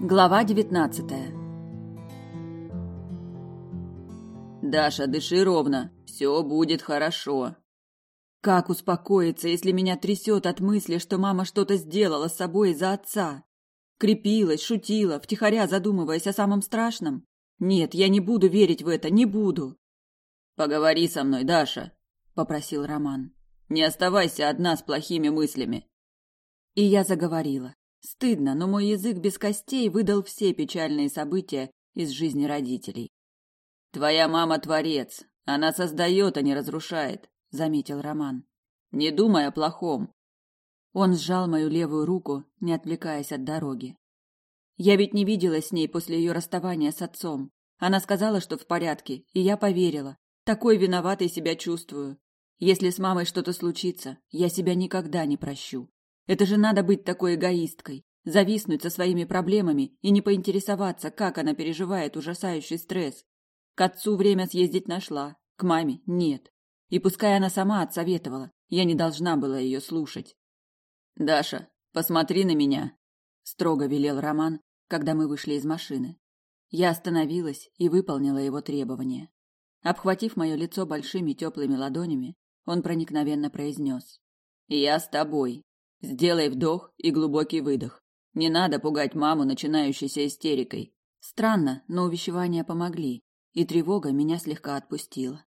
Глава девятнадцатая «Даша, дыши ровно. Все будет хорошо». Как успокоиться, если меня трясет от мысли, что мама что-то сделала с собой из-за отца? Крепилась, шутила, втихаря задумываясь о самом страшном? Нет, я не буду верить в это, не буду. «Поговори со мной, Даша», — попросил Роман. «Не оставайся одна с плохими мыслями». И я заговорила. Стыдно, но мой язык без костей выдал все печальные события из жизни родителей. «Твоя мама творец. Она создает, а не разрушает», — заметил Роман. «Не думай о плохом». Он сжал мою левую руку, не отвлекаясь от дороги. Я ведь не виделась с ней после ее расставания с отцом. Она сказала, что в порядке, и я поверила. Такой виноватой себя чувствую. Если с мамой что-то случится, я себя никогда не прощу. Это же надо быть такой эгоисткой, зависнуть со своими проблемами и не поинтересоваться, как она переживает ужасающий стресс. К отцу время съездить нашла, к маме нет. И пускай она сама отсоветовала, я не должна была ее слушать. «Даша, посмотри на меня», — строго велел Роман, когда мы вышли из машины. Я остановилась и выполнила его требования. Обхватив мое лицо большими теплыми ладонями, он проникновенно произнес. «Я с тобой. Сделай вдох и глубокий выдох. Не надо пугать маму начинающейся истерикой. Странно, но увещевания помогли, и тревога меня слегка отпустила.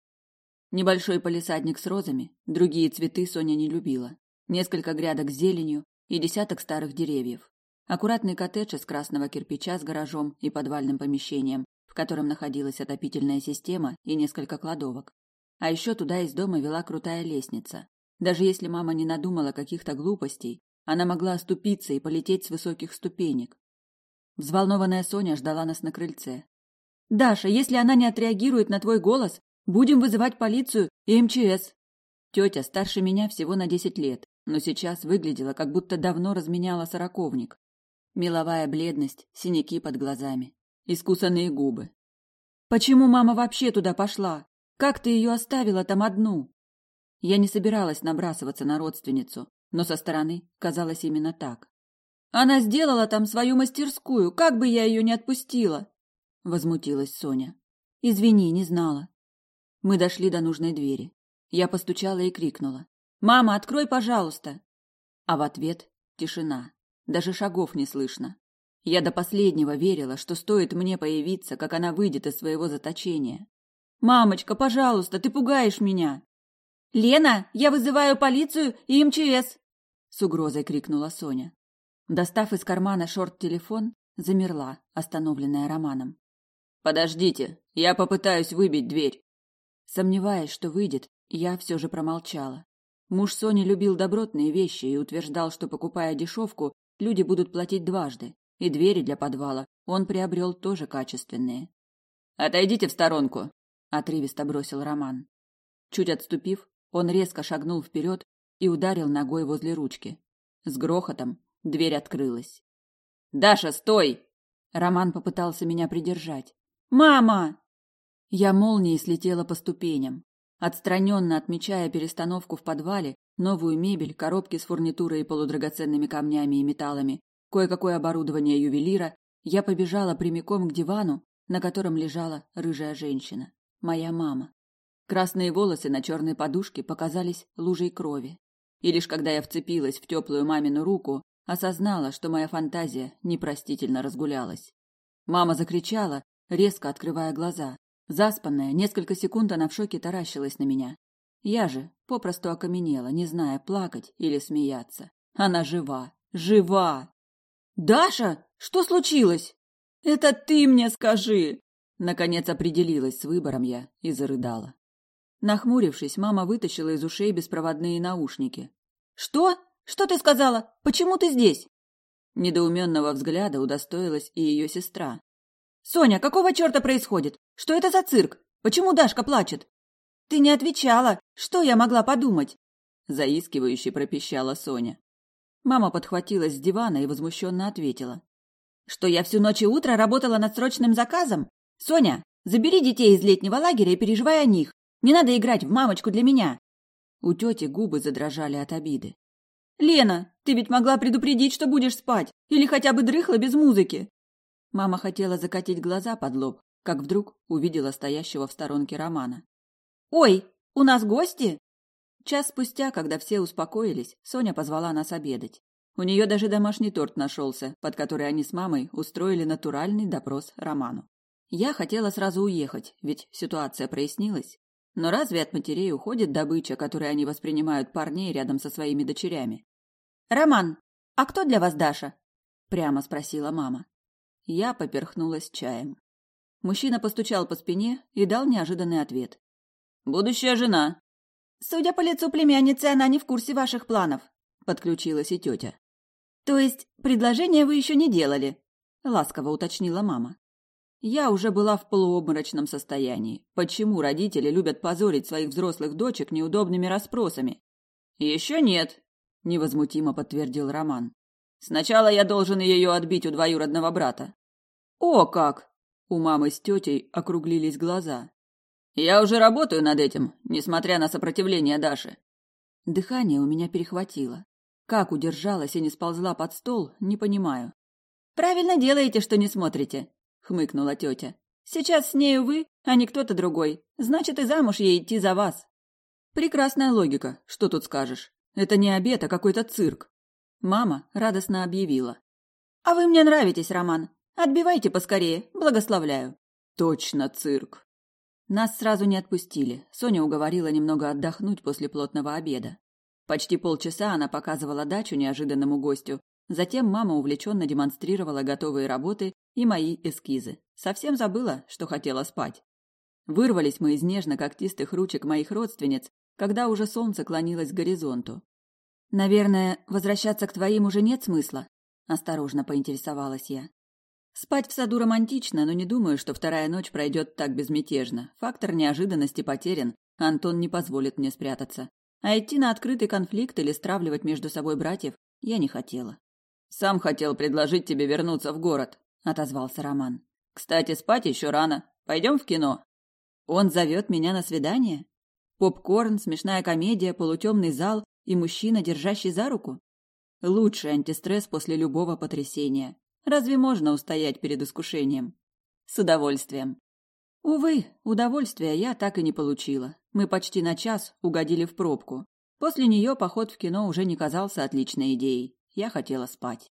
Небольшой полисадник с розами, другие цветы Соня не любила, несколько грядок с зеленью и десяток старых деревьев. Аккуратный коттедж из красного кирпича с гаражом и подвальным помещением, в котором находилась отопительная система и несколько кладовок. А еще туда из дома вела крутая лестница, даже если мама не надумала каких-то глупостей, она могла оступиться и полететь с высоких ступенек. Взволнованная Соня ждала нас на крыльце. «Даша, если она не отреагирует на твой голос, будем вызывать полицию и МЧС». Тетя старше меня всего на десять лет, но сейчас выглядела, как будто давно разменяла сороковник. Меловая бледность, синяки под глазами, искусанные губы. «Почему мама вообще туда пошла? Как ты ее оставила там одну?» Я не собиралась набрасываться на родственницу, но со стороны казалось именно так. Она сделала там свою мастерскую, как бы я ее не отпустила, возмутилась Соня. Извини, не знала. Мы дошли до нужной двери. Я постучала и крикнула: "Мама, открой, пожалуйста!" А в ответ тишина. Даже шагов не слышно. Я до последнего верила, что стоит мне появиться, как она выйдет из своего заточения. Мамочка, пожалуйста, ты пугаешь меня. «Лена, я вызываю полицию и МЧС!» С угрозой крикнула Соня. Достав из кармана шорт-телефон, замерла, остановленная Романом. «Подождите, я попытаюсь выбить дверь». Сомневаясь, что выйдет, я все же промолчала. Муж Сони любил добротные вещи и утверждал, что, покупая дешевку, люди будут платить дважды, и двери для подвала он приобрел тоже качественные. «Отойдите в сторонку», — отрывисто бросил Роман. Чуть отступив, он резко шагнул вперед и ударил ногой возле ручки. С грохотом дверь открылась. «Даша, стой!» Роман попытался меня придержать. «Мама!» Я молнией слетела по ступеням. Отстраненно отмечая перестановку в подвале, новую мебель, коробки с фурнитурой и полудрагоценными камнями и металлами, кое-какое оборудование ювелира, я побежала прямиком к дивану, на котором лежала рыжая женщина, моя мама. Красные волосы на черной подушке показались лужей крови. И лишь когда я вцепилась в теплую мамину руку, осознала, что моя фантазия непростительно разгулялась. Мама закричала, резко открывая глаза. Заспанная, несколько секунд она в шоке таращилась на меня. Я же попросту окаменела, не зная, плакать или смеяться. Она жива, жива! «Даша, что случилось?» «Это ты мне скажи!» Наконец определилась с выбором я и зарыдала. Нахмурившись, мама вытащила из ушей беспроводные наушники. «Что? Что ты сказала? Почему ты здесь?» Недоуменного взгляда удостоилась и ее сестра. «Соня, какого черта происходит? Что это за цирк? Почему Дашка плачет?» «Ты не отвечала. Что я могла подумать?» Заискивающе пропищала Соня. Мама подхватилась с дивана и возмущенно ответила. «Что я всю ночь и утро работала над срочным заказом? Соня, забери детей из летнего лагеря и переживай о них. Не надо играть в мамочку для меня. У тети губы задрожали от обиды. Лена, ты ведь могла предупредить, что будешь спать, или хотя бы дрыхла без музыки. Мама хотела закатить глаза под лоб, как вдруг увидела стоящего в сторонке Романа. «Ой, у нас гости?» Час спустя, когда все успокоились, Соня позвала нас обедать. У нее даже домашний торт нашелся, под который они с мамой устроили натуральный допрос Роману. Я хотела сразу уехать, ведь ситуация прояснилась. Но разве от матерей уходит добыча, которой они воспринимают парней рядом со своими дочерями? «Роман, а кто для вас Даша?» – прямо спросила мама. Я поперхнулась чаем. Мужчина постучал по спине и дал неожиданный ответ. «Будущая жена». «Судя по лицу племянницы, она не в курсе ваших планов», – подключилась и тетя. «То есть предложение вы еще не делали?» – ласково уточнила мама. Я уже была в полуобморочном состоянии. Почему родители любят позорить своих взрослых дочек неудобными расспросами? Еще нет, невозмутимо подтвердил Роман. Сначала я должен ее отбить у двоюродного брата. О, как! У мамы с тетей округлились глаза. Я уже работаю над этим, несмотря на сопротивление Даши. Дыхание у меня перехватило. Как удержалась и не сползла под стол, не понимаю. Правильно делаете, что не смотрите, хмыкнула тетя. Сейчас с нею вы, а не кто-то другой. Значит, и замуж ей идти за вас. Прекрасная логика, что тут скажешь. Это не обед, а какой-то цирк. Мама радостно объявила. А вы мне нравитесь, Роман. Отбивайте поскорее, благословляю. Точно цирк. Нас сразу не отпустили. Соня уговорила немного отдохнуть после плотного обеда. Почти полчаса она показывала дачу неожиданному гостю, Затем мама увлеченно демонстрировала готовые работы и мои эскизы. Совсем забыла, что хотела спать. Вырвались мы из нежно-когтистых ручек моих родственниц, когда уже солнце клонилось к горизонту. «Наверное, возвращаться к твоим уже нет смысла?» – осторожно поинтересовалась я. Спать в саду романтично, но не думаю, что вторая ночь пройдет так безмятежно. Фактор неожиданности потерян, Антон не позволит мне спрятаться. А идти на открытый конфликт или стравливать между собой братьев я не хотела. Сам хотел предложить тебе вернуться в город, отозвался Роман. Кстати, спать еще рано. Пойдем в кино. Он зовет меня на свидание? Попкорн, смешная комедия, полутемный зал и мужчина, держащий за руку? Лучший антистресс после любого потрясения. Разве можно устоять перед искушением? С удовольствием. Увы, удовольствия я так и не получила. Мы почти на час угодили в пробку. После нее поход в кино уже не казался отличной идеей. Я хотела спать.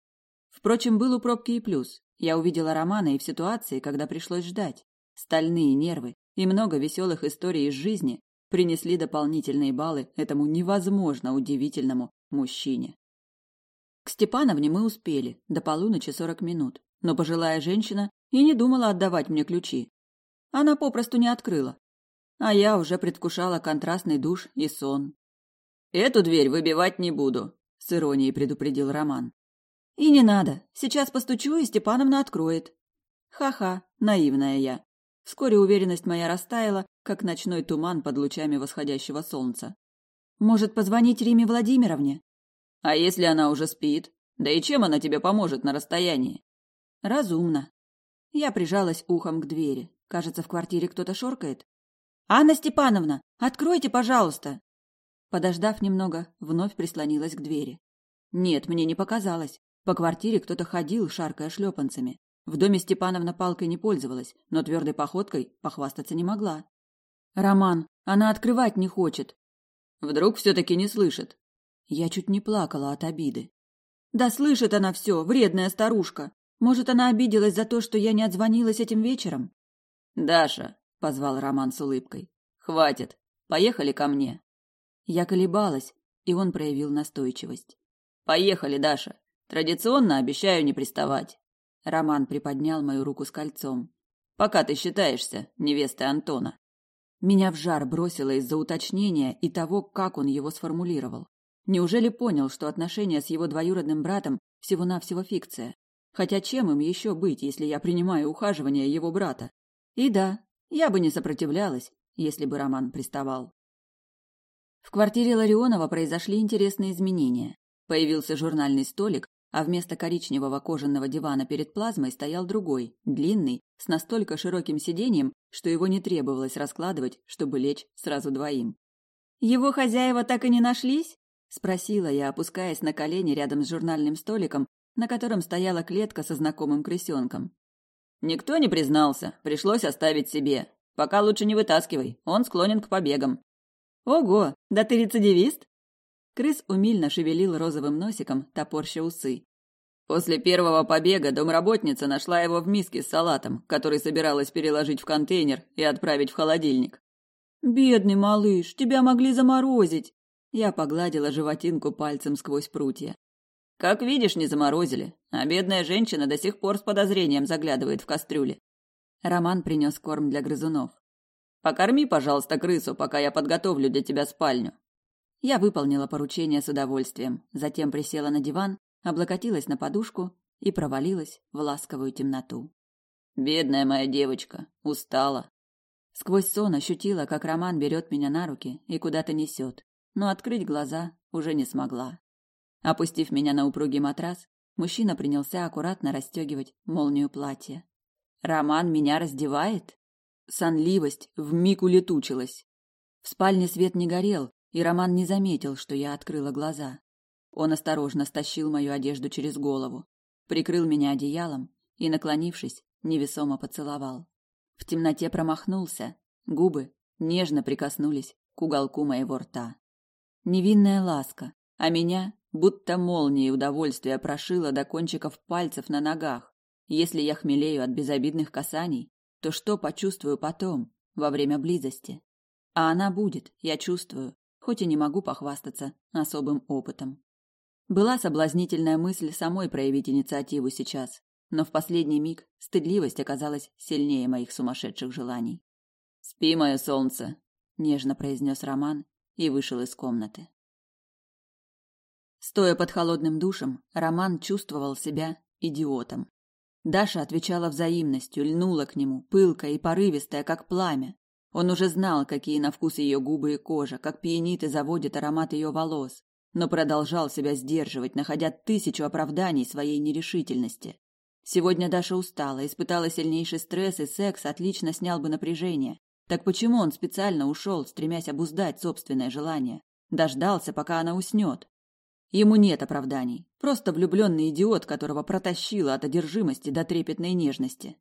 Впрочем, был у пробки и плюс. Я увидела Романа и в ситуации, когда пришлось ждать. Стальные нервы и много веселых историй из жизни принесли дополнительные баллы этому невозможно удивительному мужчине. К Степановне мы успели, до полуночи сорок минут, но пожилая женщина и не думала отдавать мне ключи. Она попросту не открыла. А я уже предвкушала контрастный душ и сон. «Эту дверь выбивать не буду», с иронией предупредил Роман. И не надо. Сейчас постучу, и Степановна откроет. Ха-ха, наивная я. Вскоре уверенность моя растаяла, как ночной туман под лучами восходящего солнца. Может, позвонить Риме Владимировне? А если она уже спит? Да и чем она тебе поможет на расстоянии? Разумно. Я прижалась ухом к двери. Кажется, в квартире кто-то шоркает. Анна Степановна, откройте, пожалуйста. Подождав немного, вновь прислонилась к двери. Нет, мне не показалось. По квартире кто-то ходил, шаркая шлепанцами. В доме Степановна палкой не пользовалась, но твердой походкой похвастаться не могла. «Роман, она открывать не хочет». «Вдруг все-таки не слышит?» Я чуть не плакала от обиды. «Да слышит она все, вредная старушка. Может, она обиделась за то, что я не отзвонилась этим вечером?» «Даша», — позвал Роман с улыбкой, — «хватит. Поехали ко мне». Я колебалась, и он проявил настойчивость. Поехали, Даша. Традиционно обещаю не приставать. Роман приподнял мою руку с кольцом. Пока ты считаешься невестой Антона. Меня в жар бросило из-за уточнения и того, как он его сформулировал. Неужели понял, что отношения с его двоюродным братом всего-навсего фикция? Хотя чем им еще быть, если я принимаю ухаживание его брата? И да, я бы не сопротивлялась, если бы Роман приставал. В квартире Ларионова произошли интересные изменения. Появился журнальный столик, а вместо коричневого кожаного дивана перед плазмой стоял другой, длинный, с настолько широким сиденьем, что его не требовалось раскладывать, чтобы лечь сразу двоим. «Его хозяева так и не нашлись?» – спросила я, опускаясь на колени рядом с журнальным столиком, на котором стояла клетка со знакомым крысенком. Никто не признался, пришлось оставить себе. Пока лучше не вытаскивай, он склонен к побегам. Ого, да ты рецидивист? Крыс умильно шевелил розовым носиком, топорща усы. После первого побега домработница нашла его в миске с салатом, который собиралась переложить в контейнер и отправить в холодильник. Бедный малыш, тебя могли заморозить. Я погладила животинку пальцем сквозь прутья. Как видишь, не заморозили, а бедная женщина до сих пор с подозрением заглядывает в кастрюли. Роман принес корм для грызунов. Покорми, пожалуйста, крысу, пока я подготовлю для тебя спальню. Я выполнила поручение с удовольствием, затем присела на диван, облокотилась на подушку и провалилась в ласковую темноту. Бедная моя девочка, устала. Сквозь сон ощутила, как Роман берет меня на руки и куда-то несет, но открыть глаза уже не смогла. Опустив меня на упругий матрас, мужчина принялся аккуратно расстегивать молнию платья. Роман меня раздевает? Сонливость вмиг улетучилась. В спальне свет не горел, и Роман не заметил, что я открыла глаза. Он осторожно стащил мою одежду через голову, прикрыл меня одеялом и, наклонившись, невесомо поцеловал. В темноте промахнулся, губы нежно прикоснулись к уголку моего рта. Невинная ласка, а меня будто молнией удовольствия прошила до кончиков пальцев на ногах. Если я хмелею от безобидных касаний, то что почувствую потом, во время близости? А она будет, я чувствую, хоть и не могу похвастаться особым опытом. Была соблазнительная мысль самой проявить инициативу сейчас, но в последний миг стыдливость оказалась сильнее моих сумасшедших желаний. «Спи, мое солнце», — нежно произнес Роман и вышел из комнаты. Стоя под холодным душем, Роман чувствовал себя идиотом. Даша отвечала взаимностью, льнула к нему, пылкая и порывистая, как пламя. Он уже знал, какие на вкус ее губы и кожа, как пьянит и заводит аромат ее волос, но продолжал себя сдерживать, находя тысячу оправданий своей нерешительности. Сегодня Даша устала, испытала сильнейший стресс, и секс отлично снял бы напряжение. Так почему он специально ушел, стремясь обуздать собственное желание? Дождался, пока она уснет. Ему нет оправданий. Просто влюбленный идиот, которого протащило от одержимости до трепетной нежности.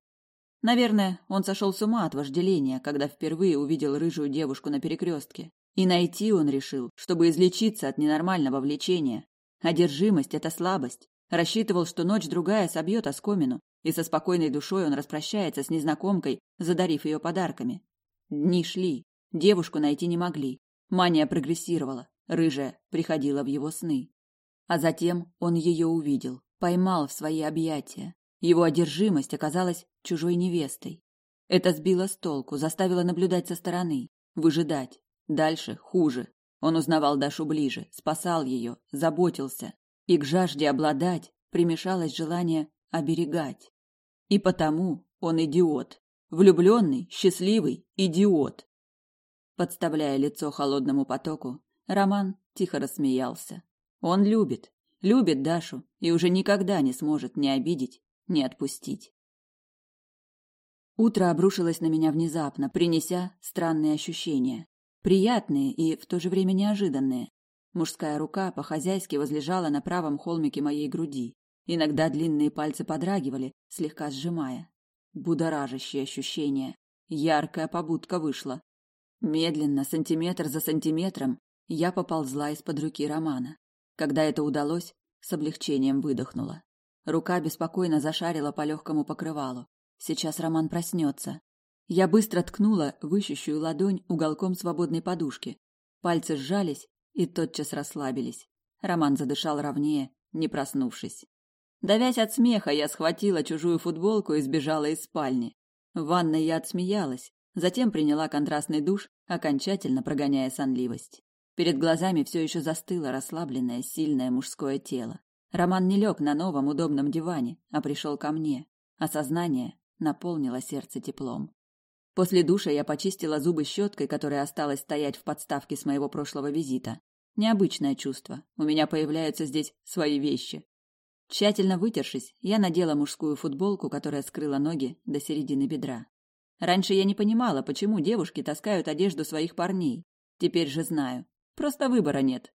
Наверное, он сошел с ума от вожделения, когда впервые увидел рыжую девушку на перекрестке. И найти он решил, чтобы излечиться от ненормального влечения. Одержимость – это слабость. Рассчитывал, что ночь-другая собьет оскомину, и со спокойной душой он распрощается с незнакомкой, задарив ее подарками. Дни шли, девушку найти не могли. Мания прогрессировала, рыжая приходила в его сны. А затем он ее увидел, поймал в свои объятия. Его одержимость оказалась чужой невестой. Это сбило с толку, заставило наблюдать со стороны, выжидать. Дальше хуже. Он узнавал Дашу ближе, спасал ее, заботился. И к жажде обладать примешалось желание оберегать. И потому он идиот. Влюбленный, счастливый идиот. Подставляя лицо холодному потоку, Роман тихо рассмеялся. Он любит, любит Дашу и уже никогда не сможет ни обидеть, ни отпустить. Утро обрушилось на меня внезапно, принеся странные ощущения. Приятные и в то же время неожиданные. Мужская рука по-хозяйски возлежала на правом холмике моей груди. Иногда длинные пальцы подрагивали, слегка сжимая. Будоражащее ощущение. Яркая побудка вышла. Медленно, сантиметр за сантиметром, я поползла из-под руки Романа. Когда это удалось, с облегчением выдохнула. Рука беспокойно зашарила по легкому покрывалу. Сейчас Роман проснется. Я быстро ткнула в ищущую ладонь уголком свободной подушки. Пальцы сжались и тотчас расслабились. Роман задышал ровнее, не проснувшись. Давясь от смеха, я схватила чужую футболку и сбежала из спальни. В ванной я отсмеялась, затем приняла контрастный душ, окончательно прогоняя сонливость. Перед глазами все еще застыло расслабленное, сильное мужское тело. Роман не лег на новом удобном диване, а пришел ко мне. Осознание наполнило сердце теплом. После душа я почистила зубы щеткой, которая осталась стоять в подставке с моего прошлого визита. Необычное чувство. У меня появляются здесь свои вещи. Тщательно вытершись, я надела мужскую футболку, которая скрыла ноги до середины бедра. Раньше я не понимала, почему девушки таскают одежду своих парней. Теперь же знаю. Просто выбора нет.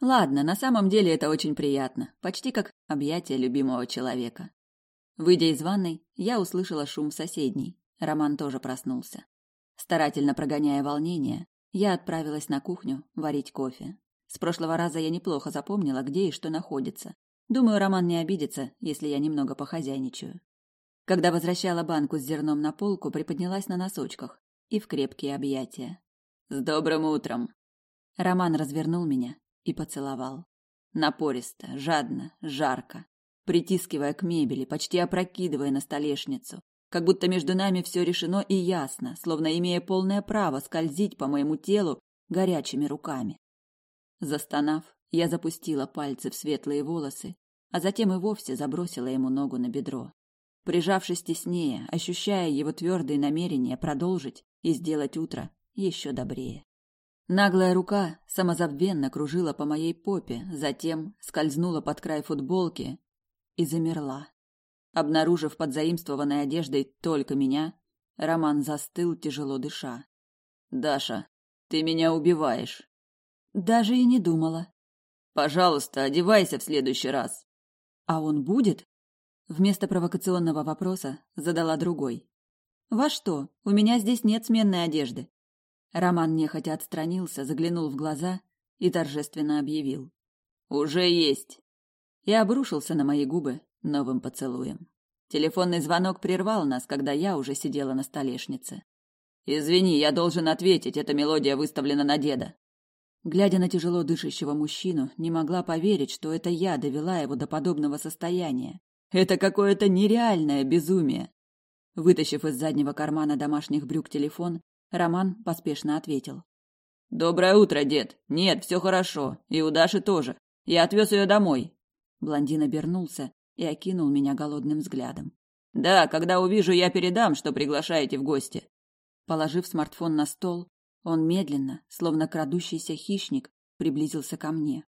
Ладно, на самом деле это очень приятно, почти как объятие любимого человека. Выйдя из ванной, я услышала шум соседней. Роман тоже проснулся. Старательно прогоняя волнение, я отправилась на кухню варить кофе. С прошлого раза я неплохо запомнила, где и что находится. Думаю, Роман не обидится, если я немного похозяйничаю. Когда возвращала банку с зерном на полку, приподнялась на носочках и в крепкие объятия. «С добрым утром!» Роман развернул меня и поцеловал. Напористо, жадно, жарко, притискивая к мебели, почти опрокидывая на столешницу, как будто между нами все решено и ясно, словно имея полное право скользить по моему телу горячими руками. Застонав, я запустила пальцы в светлые волосы, а затем и вовсе забросила ему ногу на бедро. Прижавшись теснее, ощущая его твердые намерения продолжить и сделать утро еще добрее. Наглая рука самозабвенно кружила по моей попе, затем скользнула под край футболки и замерла. Обнаружив под заимствованной одеждой только меня, Роман застыл, тяжело дыша. «Даша, ты меня убиваешь». «Даже и не думала». «Пожалуйста, одевайся в следующий раз». «А он будет?» Вместо провокационного вопроса задала другой. «Во что? У меня здесь нет сменной одежды». Роман нехотя отстранился, заглянул в глаза и торжественно объявил. «Уже есть!» И обрушился на мои губы новым поцелуем. Телефонный звонок прервал нас, когда я уже сидела на столешнице. «Извини, я должен ответить, эта мелодия выставлена на деда». Глядя на тяжело дышащего мужчину, не могла поверить, что это я довела его до подобного состояния. Это какое-то нереальное безумие. Вытащив из заднего кармана домашних брюк телефон, Роман поспешно ответил. «Доброе утро, дед. Нет, все хорошо. И у Даши тоже. Я отвез ее домой». Блондин обернулся и окинул меня голодным взглядом. «Да, когда увижу, я передам, что приглашаете в гости». Положив смартфон на стол, он медленно, словно крадущийся хищник, приблизился ко мне.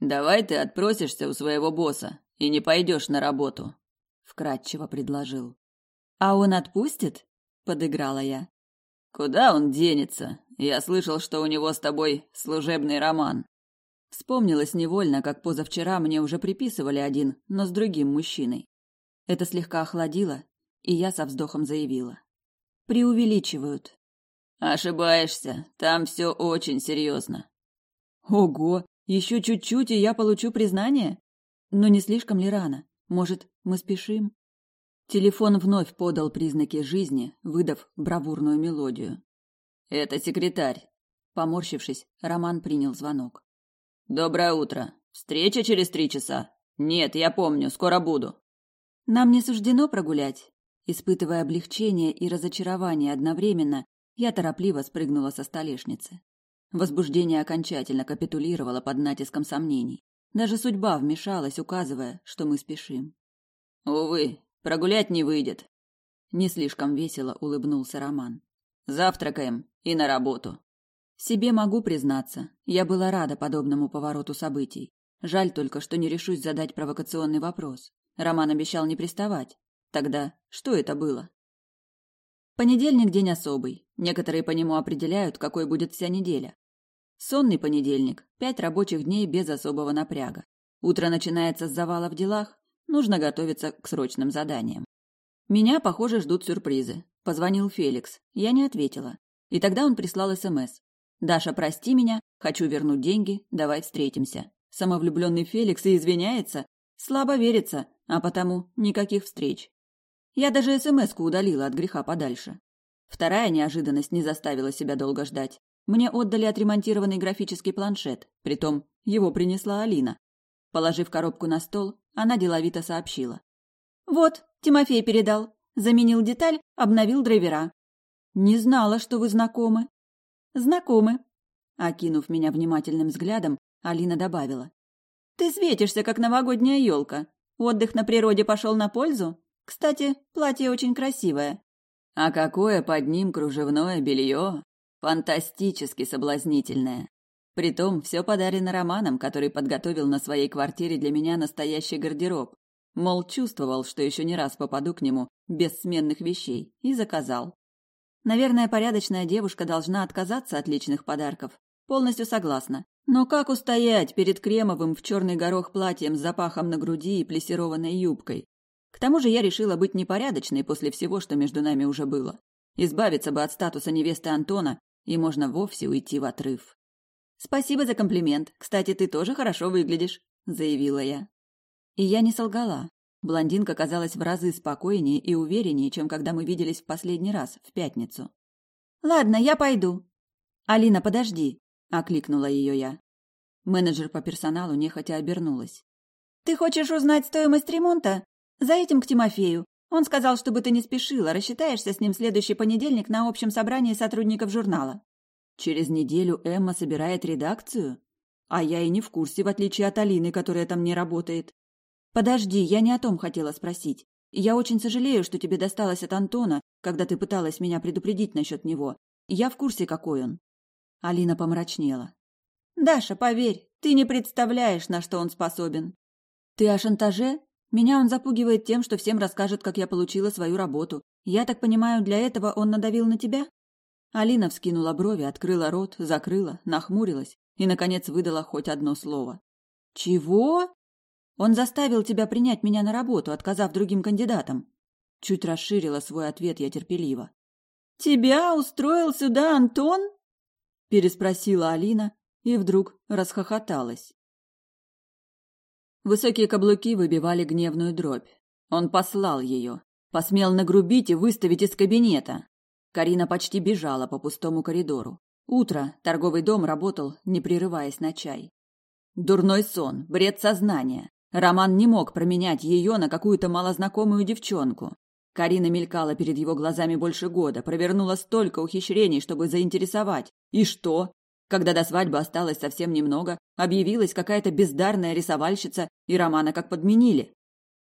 «Давай ты отпросишься у своего босса и не пойдешь на работу», — вкратчиво предложил. «А он отпустит?» — подыграла я. «Куда он денется? Я слышал, что у него с тобой служебный роман». Вспомнилось невольно, как позавчера мне уже приписывали один, но с другим мужчиной. Это слегка охладило, и я со вздохом заявила. «Преувеличивают». «Ошибаешься, там все очень серьезно». «Ого, еще чуть-чуть, и я получу признание? Но не слишком ли рано? Может, мы спешим?» Телефон вновь подал признаки жизни, выдав бравурную мелодию. «Это секретарь». Поморщившись, Роман принял звонок. «Доброе утро. Встреча через три часа. Нет, я помню, скоро буду». «Нам не суждено прогулять». Испытывая облегчение и разочарование одновременно, я торопливо спрыгнула со столешницы. Возбуждение окончательно капитулировало под натиском сомнений. Даже судьба вмешалась, указывая, что мы спешим. «Увы, Прогулять не выйдет. Не слишком весело улыбнулся Роман. Завтракаем и на работу. Себе могу признаться, я была рада подобному повороту событий. Жаль только, что не решусь задать провокационный вопрос. Роман обещал не приставать. Тогда что это было? Понедельник день особый. Некоторые по нему определяют, какой будет вся неделя. Сонный понедельник, пять рабочих дней без особого напряга. Утро начинается с завала в делах, Нужно готовиться к срочным заданиям. Меня, похоже, ждут сюрпризы. Позвонил Феликс. Я не ответила. И тогда он прислал СМС. «Даша, прости меня. Хочу вернуть деньги. Давай встретимся». Самовлюбленный Феликс и извиняется. Слабо верится, а потому никаких встреч. Я даже СМС-ку удалила от греха подальше. Вторая неожиданность не заставила себя долго ждать. Мне отдали отремонтированный графический планшет, притом его принесла Алина. Положив коробку на стол, она деловито сообщила. «Вот, Тимофей передал. Заменил деталь, обновил драйвера». «Не знала, что вы знакомы». «Знакомы». Окинув меня внимательным взглядом, Алина добавила. «Ты светишься, как новогодняя елка. Отдых на природе пошел на пользу? Кстати, платье очень красивое». «А какое под ним кружевное белье! Фантастически соблазнительное!» Притом все подарено Романом, который подготовил на своей квартире для меня настоящий гардероб. Мол, чувствовал, что еще не раз попаду к нему без сменных вещей, и заказал. Наверное, порядочная девушка должна отказаться от личных подарков. Полностью согласна. Но как устоять перед кремовым в черный горох платьем с запахом на груди и плессированной юбкой? К тому же я решила быть непорядочной после всего, что между нами уже было. Избавиться бы от статуса невесты Антона, и можно вовсе уйти в отрыв. «Спасибо за комплимент. Кстати, ты тоже хорошо выглядишь», — заявила я. И я не солгала. Блондинка казалась в разы спокойнее и увереннее, чем когда мы виделись в последний раз, в пятницу. «Ладно, я пойду». «Алина, подожди», — окликнула ее я. Менеджер по персоналу нехотя обернулась. «Ты хочешь узнать стоимость ремонта? За этим к Тимофею. Он сказал, чтобы ты не спешила, рассчитаешься с ним следующий понедельник на общем собрании сотрудников журнала. Через неделю Эмма собирает редакцию? А я и не в курсе, в отличие от Алины, которая там не работает. Подожди, я не о том хотела спросить. Я очень сожалею, что тебе досталось от Антона, когда ты пыталась меня предупредить насчет него. Я в курсе, какой он. Алина помрачнела. Даша, поверь, ты не представляешь, на что он способен. Ты о шантаже? Меня он запугивает тем, что всем расскажет, как я получила свою работу. Я так понимаю, для этого он надавил на тебя? Алина вскинула брови, открыла рот, закрыла, нахмурилась и, наконец, выдала хоть одно слово. «Чего?» «Он заставил тебя принять меня на работу, отказав другим кандидатам». Чуть расширила свой ответ я терпеливо. «Тебя устроил сюда Антон?» Переспросила Алина и вдруг расхохоталась. Высокие каблуки выбивали гневную дробь. Он послал ее. Посмел нагрубить и выставить из кабинета. Карина почти бежала по пустому коридору. Утро, торговый дом работал, не прерываясь на чай. Дурной сон, бред сознания. Роман не мог променять ее на какую-то малознакомую девчонку. Карина мелькала перед его глазами больше года, провернула столько ухищрений, чтобы заинтересовать. И что? Когда до свадьбы осталось совсем немного, объявилась какая-то бездарная рисовальщица, и Романа как подменили.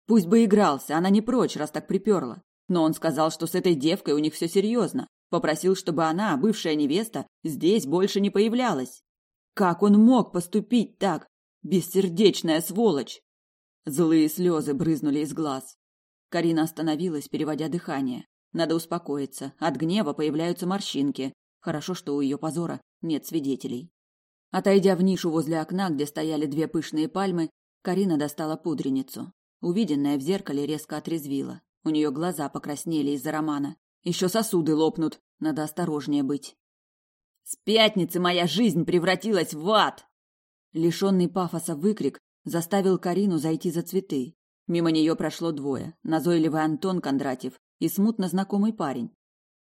Пусть бы игрался, она не прочь, раз так приперла. Но он сказал, что с этой девкой у них все серьезно. Попросил, чтобы она, бывшая невеста, здесь больше не появлялась. Как он мог поступить так? Бессердечная сволочь! Злые слезы брызнули из глаз. Карина остановилась, переводя дыхание. Надо успокоиться. От гнева появляются морщинки. Хорошо, что у ее позора нет свидетелей. Отойдя в нишу возле окна, где стояли две пышные пальмы, Карина достала пудреницу. Увиденное в зеркале резко отрезвило. У нее глаза покраснели из-за романа. Еще сосуды лопнут. Надо осторожнее быть. С пятницы моя жизнь превратилась в ад. Лишенный пафоса выкрик заставил Карину зайти за цветы. Мимо нее прошло двое: назойливый Антон Кондратьев и смутно знакомый парень.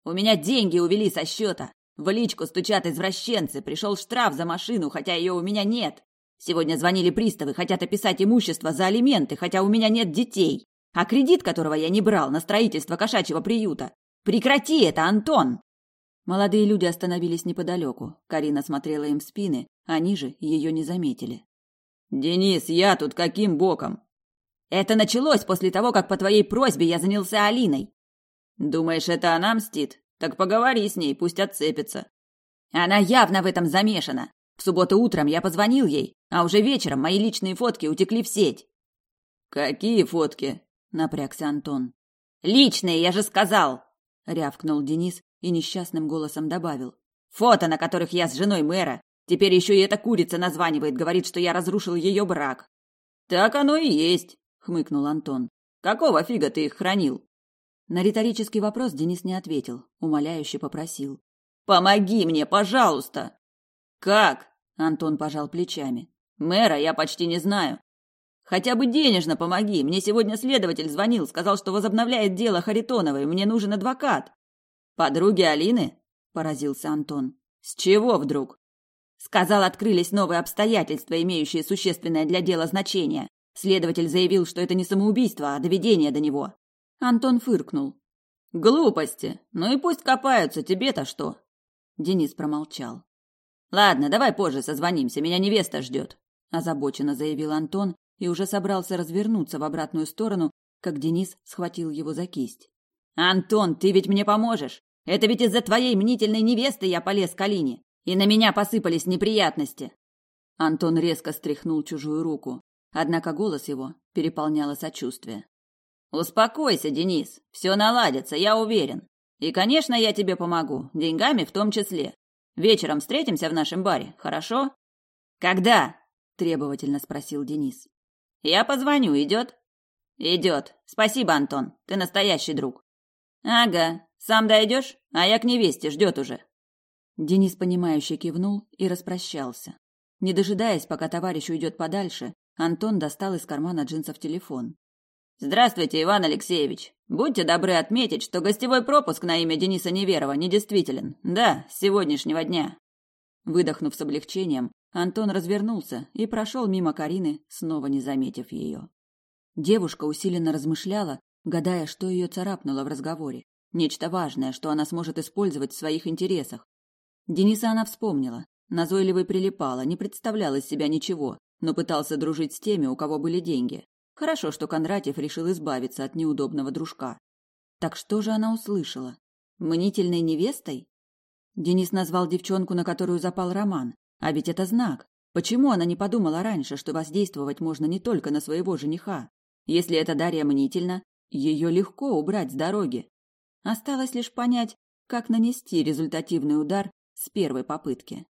У меня деньги увели со счета. В личку стучат извращенцы. Пришел штраф за машину, хотя ее у меня нет. Сегодня звонили приставы, хотят описать имущество за алименты, хотя у меня нет детей. А кредит, которого я не брал на строительство кошачьего приюта. Прекрати это, Антон!» Молодые люди остановились неподалеку. Карина смотрела им в спины, они же ее не заметили. «Денис, я тут каким боком?» «Это началось после того, как по твоей просьбе я занялся Алиной». «Думаешь, это она мстит? Так поговори с ней, пусть отцепится». «Она явно в этом замешана. В субботу утром я позвонил ей, а уже вечером мои личные фотки утекли в сеть». «Какие фотки?» Напрягся Антон. Личные, я же сказал, рявкнул Денис и несчастным голосом добавил. Фото, на которых я с женой мэра. Теперь еще и эта курица названивает, говорит, что я разрушил ее брак. Так оно и есть, хмыкнул Антон. Какого фига ты их хранил? На риторический вопрос Денис не ответил, умоляюще попросил: "Помоги мне, пожалуйста". "Как?" Антон пожал плечами. "Мэра я почти не знаю. Хотя бы денежно помоги. Мне сегодня следователь звонил, сказал, что возобновляет дело Харитоновой. Мне нужен адвокат. Подруги Алины? Поразился Антон. С чего вдруг? Сказал, открылись новые обстоятельства, имеющие существенное для дела значение. Следователь заявил, что это не самоубийство, а доведение до него. Антон фыркнул. Глупости. Ну и пусть копаются, тебе-то что? Денис промолчал. Ладно, давай позже созвонимся, меня невеста ждет, озабоченно заявил Антон и уже собрался развернуться в обратную сторону, как Денис схватил его за кисть. «Антон, ты ведь мне поможешь! Это ведь из-за твоей мнительной невесты я полез к Алине, и на меня посыпались неприятности!» Антон резко стряхнул чужую руку, однако голос его переполняло сочувствие. «Успокойся, Денис, все наладится, я уверен. И, конечно, я тебе помогу, деньгами в том числе. Вечером встретимся в нашем баре, хорошо?» «Когда?» – требовательно спросил Денис. Я позвоню, идет? Идет. Спасибо, Антон. Ты настоящий друг. Ага. Сам дойдешь? А я к невесте, ждет уже. Денис, понимающе кивнул и распрощался. Не дожидаясь, пока товарищ уйдет подальше, Антон достал из кармана джинсов телефон. Здравствуйте, Иван Алексеевич. Будьте добры отметить, что гостевой пропуск на имя Дениса Неверова недействителен. Да, с сегодняшнего дня. Выдохнув с облегчением, Антон развернулся и прошел мимо Карины, снова не заметив ее. Девушка усиленно размышляла, гадая, что ее царапнуло в разговоре. Нечто важное, что она сможет использовать в своих интересах. Дениса она вспомнила. Назойливый прилипала, не представляла из себя ничего, но пытался дружить с теми, у кого были деньги. Хорошо, что Кондратьев решил избавиться от неудобного дружка. Так что же она услышала? Мнительной невестой? Денис назвал девчонку, на которую запал роман. А ведь это знак. Почему она не подумала раньше, что воздействовать можно не только на своего жениха? Если это Дарья мнительна, ее легко убрать с дороги. Осталось лишь понять, как нанести результативный удар с первой попытки.